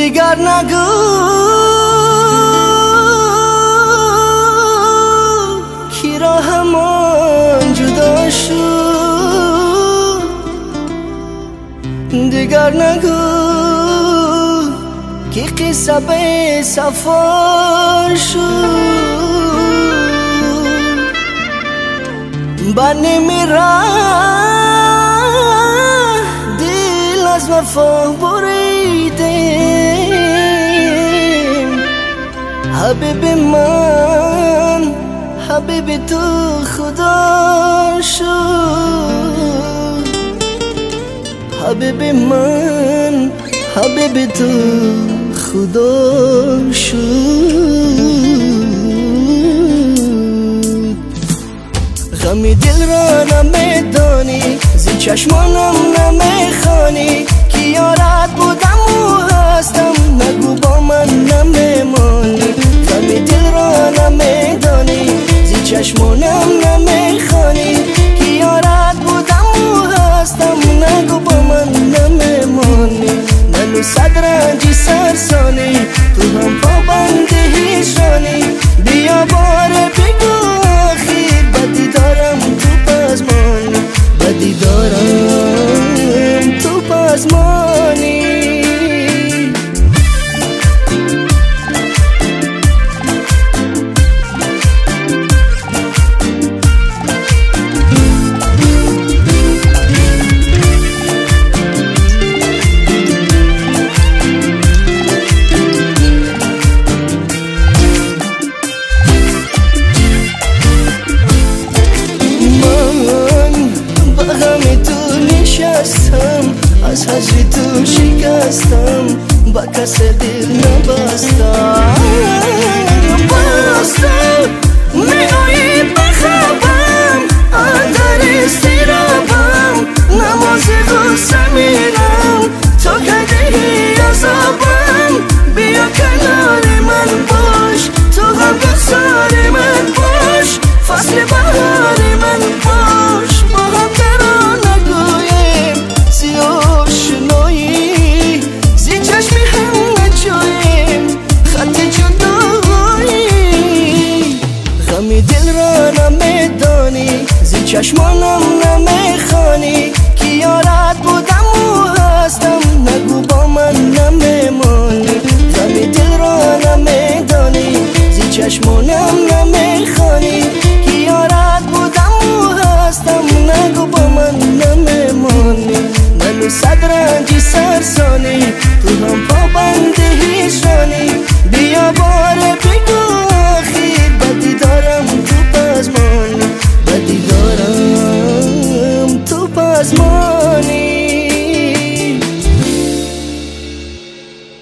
دیگر نگو کی دیگر نگو کی قصه به صفا شد. بنی میرا دل از وفا بریده. حبیب من حبیب تو خدا شد. حبیب من حبیب تو خدا شد. غمی دل را نمیدانی زی چشمانم نمیخانی که یارت بودم و هستم نگو با من نمیمانی منو صد رنجی از هجری تو شکستم با کس همی دل را نمیدانی زی چشمانم نمی‌خوانی کی یارت بودم و هستم نگو با من نمیمانی همی دل را نمیدانی زی چشمانم نمی‌خوانی کی یارت بودم و هستم نگو با من نمیمانی منو صد رنجی سرسانی there's more.